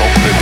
open